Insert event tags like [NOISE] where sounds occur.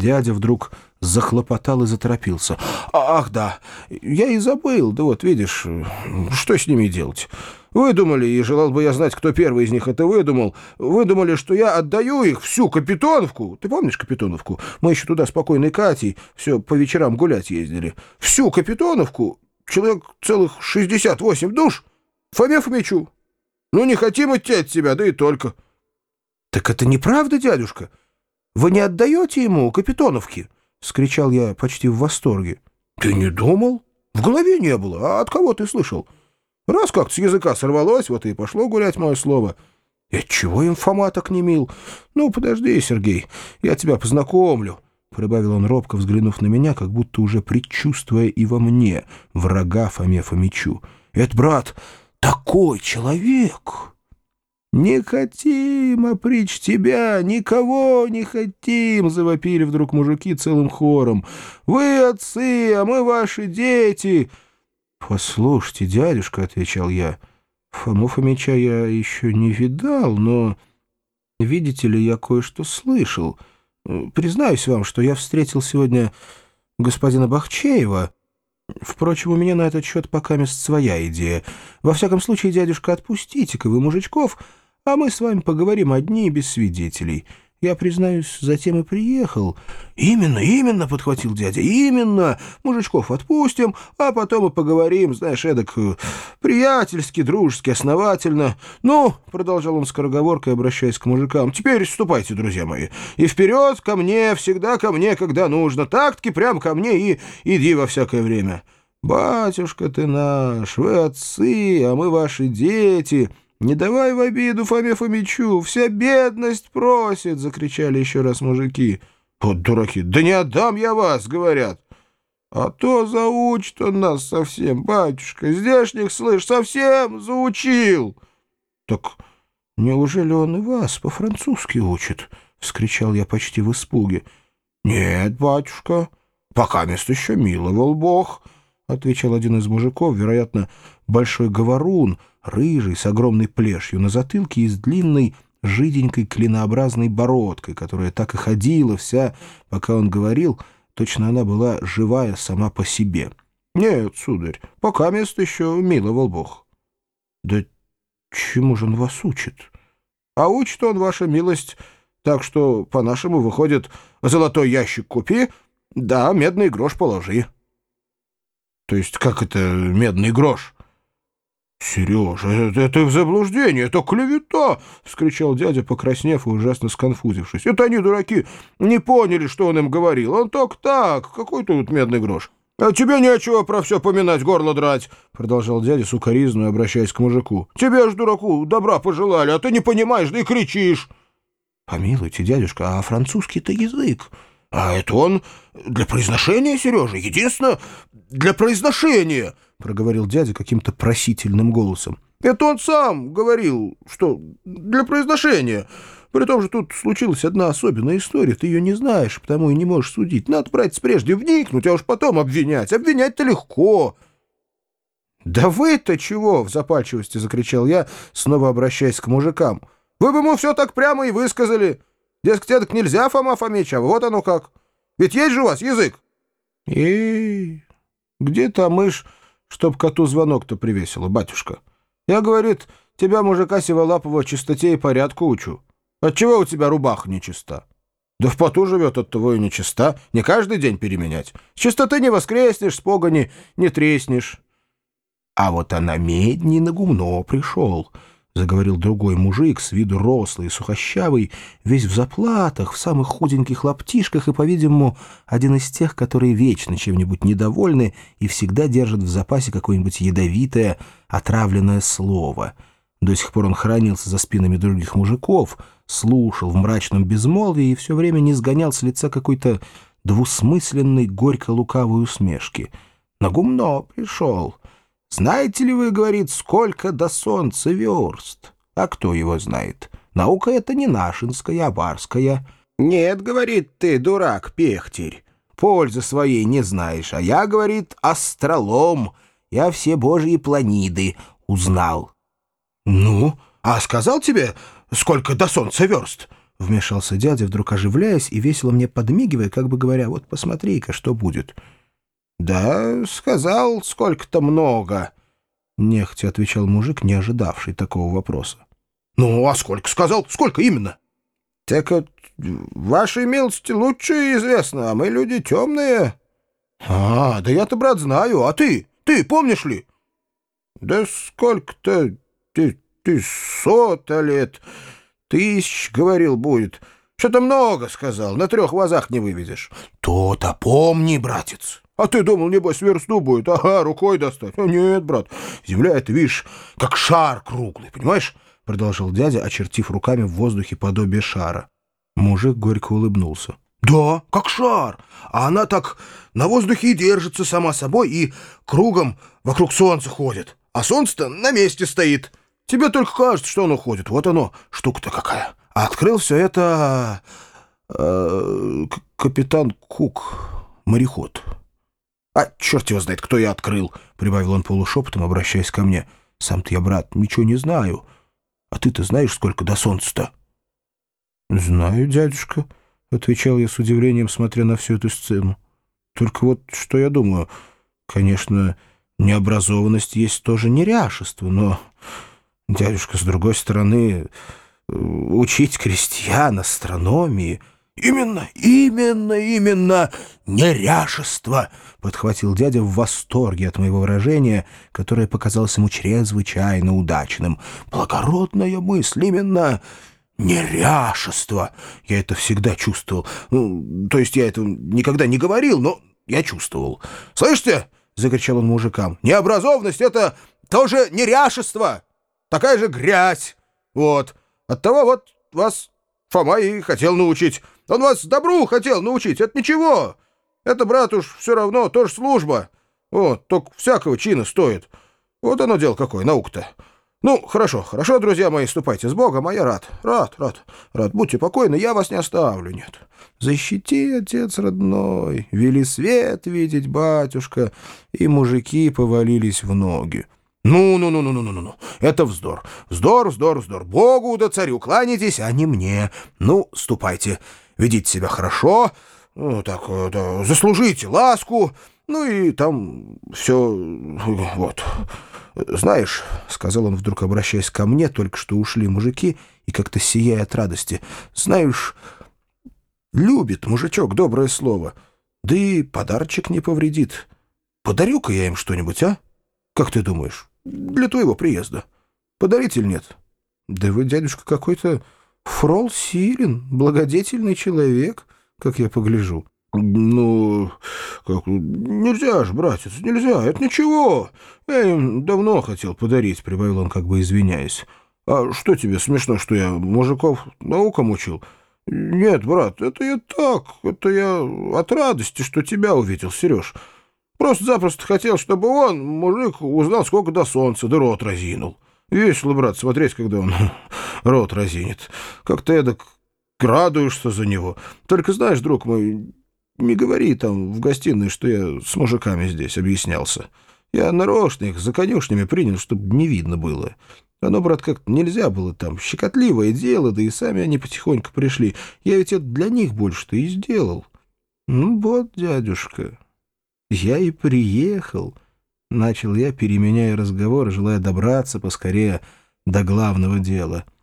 Дядя вдруг захлопотал и заторопился. «Ах, да, я и забыл. Да вот, видишь, что с ними делать? Выдумали, и желал бы я знать, кто первый из них это выдумал. Выдумали, что я отдаю их всю Капитоновку. Ты помнишь Капитоновку? Мы еще туда спокойной Катей все по вечерам гулять ездили. Всю Капитоновку, человек целых 68 душ, Фоме Фомичу. Ну, не хотим идти от тебя, да и только». «Так это неправда, дядюшка?» Вы не отдаете ему Капитоновки?» — скричал я почти в восторге. «Ты не думал? В голове не было. А от кого ты слышал? Раз как-то с языка сорвалось, вот и пошло гулять мое слово. И отчего им Фома так не мил? Ну, подожди, Сергей, я тебя познакомлю». — прибавил он робко, взглянув на меня, как будто уже предчувствуя и во мне врага Фоме Фомичу. «Это, брат, такой человек!» «Не хотим опричь тебя, никого не хотим!» — завопили вдруг мужики целым хором. «Вы отцы, а мы ваши дети!» «Послушайте, дядюшка», — отвечал я, — «Фому Фомича я еще не видал, но, видите ли, я кое-что слышал. Признаюсь вам, что я встретил сегодня господина Бахчеева». Впрочем, у меня на этот счет пока мест своя идея. Во всяком случае, дядюшка, отпустите-ка вы мужичков, а мы с вами поговорим одни без свидетелей. Я, признаюсь, затем и приехал. Именно, именно, — подхватил дядя, — именно. Мужичков отпустим, а потом и поговорим, знаешь, эдак приятельски, дружески, основательно. Ну, — продолжал он скороговоркой, обращаясь к мужикам, — теперь ступайте, друзья мои, и вперед ко мне, всегда ко мне, когда нужно. Так-таки прям ко мне и иди во всякое время. Батюшка ты наш, вы отцы, а мы ваши дети. «Не давай в обиду Фоме Фомичу, вся бедность просит!» — закричали еще раз мужики. «Вот дураки! Да не отдам я вас!» — говорят. «А то заучит он нас совсем, батюшка! Здешних, слышь, совсем заучил!» «Так неужели он и вас по-французски учит?» — вскричал я почти в испуге. «Нет, батюшка, пока место еще миловал Бог», — отвечал один из мужиков, вероятно, большой говорун — рыжий, с огромной плешью на затылке и с длинной, жиденькой клинообразной бородкой, которая так и ходила вся, пока он говорил, точно она была живая сама по себе. «Нет, сударь, пока место еще миловал Бог». «Да чему же он вас учит?» «А учит он, ваша милость, так что, по-нашему, выходит, золотой ящик купи, да, медный грош положи». «То есть как это медный грош?» «Сережа, это, это заблуждение, это клевета!» — вскричал дядя, покраснев и ужасно сконфузившись. «Это они, дураки, не поняли, что он им говорил. Он только так, какой тут медный грош». «А тебе нечего про все поминать, горло драть!» — продолжал дядя сукоризную, обращаясь к мужику. «Тебе ж, дураку, добра пожелали, а ты не понимаешь, да и кричишь!» «Помилуйте, дядюшка, а французский-то язык?» «А это он для произношения, Сережа, единственно для произношения!» — проговорил дядя каким-то просительным голосом. «Это он сам говорил, что для произношения. При том же тут случилась одна особенная история. Ты ее не знаешь, потому и не можешь судить. Надо, братец, прежде вникнуть, а уж потом обвинять. Обвинять-то легко». «Да вы-то чего?» — в запальчивости закричал я, снова обращаясь к мужикам. «Вы бы ему все так прямо и высказали. Дескать, так нельзя, Фома Фомич, а вот оно как. Ведь есть же у вас язык?» «И где та мышь?» чтоб коту звонок-то привесила, батюшка. Я, говорит, тебя, мужика Сиволапова, чистоте и порядку учу. Отчего у тебя рубаха нечиста? Да в поту живет от того и нечиста. Не каждый день переменять. С чистоты не воскреснешь, с погони не треснешь. А вот она медни на гумно пришел —— заговорил другой мужик, с виду рослый и сухощавый, весь в заплатах, в самых худеньких лаптишках и, по-видимому, один из тех, которые вечно чем-нибудь недовольны и всегда держат в запасе какое-нибудь ядовитое, отравленное слово. До сих пор он хранился за спинами других мужиков, слушал в мрачном безмолвии и все время не сгонял с лица какой-то двусмысленной, горько-лукавой усмешки. «На гумно пришел». Знаете ли вы, говорит, сколько до солнца верст? А кто его знает? Наука это не нашинская, а барская. Нет, говорит, ты дурак, пехтерь. Пользы своей не знаешь, а я, говорит, астролом. Я все божьи планиды узнал. Ну, а сказал тебе, сколько до солнца верст? Вмешался дядя, вдруг оживляясь и весело мне подмигивая, как бы говоря, вот посмотри-ка, что будет. «Да, сказал, сколько-то много», — нехотя отвечал мужик, не ожидавший такого вопроса. «Ну, а сколько сказал? Сколько именно?» «Так вот, вашей милости лучше известно, а мы люди темные». «А, да я-то, брат, знаю. А ты? Ты помнишь ли?» «Да сколько-то ты, ты сота лет, тысяч, говорил, будет. Что-то много сказал, на трех вазах не выведешь». «То-то помни, братец». А ты думал, небось, версту будет? Ага, рукой достать. А нет, брат, земля это, видишь, как шар круглый, понимаешь? Продолжил дядя, очертив руками в воздухе подобие шара. Мужик горько улыбнулся. «Да, как шар. А она так на воздухе и держится сама собой и кругом вокруг солнца ходит. А солнце-то на месте стоит. Тебе только кажется, что оно ходит. Вот оно, штука-то какая. А открыл все это... Э, капитан Кук, мореход». «А черт его знает, кто я открыл!» — прибавил он полушепотом, обращаясь ко мне. «Сам-то я, брат, ничего не знаю. А ты-то знаешь, сколько до солнца-то?» «Знаю, дядюшка», — отвечал я с удивлением, смотря на всю эту сцену. «Только вот что я думаю. Конечно, необразованность есть тоже неряшество, но, дядюшка, с другой стороны, учить крестьян астрономии...» «Именно, именно, именно неряшество!» — подхватил дядя в восторге от моего выражения, которое показалось ему чрезвычайно удачным. «Благородная мысль, именно неряшество!» Я это всегда чувствовал. Ну, то есть я это никогда не говорил, но я чувствовал. «Слышите?» — закричал он мужикам. «Необразованность — это тоже неряшество! Такая же грязь! Вот! Оттого вот вас Фома и хотел научить». Он вас добру хотел научить, это ничего. Это, брат, уж все равно тоже служба. Вот, только всякого чина стоит. Вот оно дело какое, наука-то. Ну, хорошо, хорошо, друзья мои, ступайте с Богом, а я рад, рад, рад, рад. Будьте покойны, я вас не оставлю, нет. Защити, отец родной, вели свет видеть, батюшка, и мужики повалились в ноги. Ну, ну, ну, ну, ну, ну, ну, ну. Это вздор. Вздор, вздор, вздор. Богу да царю кланяйтесь, а не мне. Ну, ступайте ведите себя хорошо, ну, так, да, заслужите ласку, ну и там все, вот. Знаешь, — сказал он вдруг, обращаясь ко мне, только что ушли мужики, и как-то сияя от радости, — знаешь, любит мужичок доброе слово, да и подарочек не повредит. Подарю-ка я им что-нибудь, а? Как ты думаешь, для твоего приезда? Подарить или нет? Да вы, дядюшка, какой-то... Фрол силен, благодетельный человек, как я погляжу. «Ну, как, нельзя же, братец, нельзя, это ничего. Я им давно хотел подарить», — прибавил он, как бы извиняясь. «А что тебе смешно, что я мужиков наукам учил?» «Нет, брат, это я так, это я от радости, что тебя увидел, Сереж. Просто-запросто хотел, чтобы он, мужик, узнал, сколько до солнца, да рот разинул. Весело, брат, смотреть, когда он [LAUGHS] рот разинет. Как ты эдак радуешься за него. Только знаешь, друг мой, не говори там в гостиной, что я с мужиками здесь объяснялся. Я нарочно их за конюшнями принял, чтобы не видно было. Оно, брат, как-то нельзя было там. Щекотливое дело, да и сами они потихоньку пришли. Я ведь это для них больше-то и сделал. Ну вот, дядюшка, я и приехал. Начал я, переменяя разговор, желая добраться поскорее до главного дела —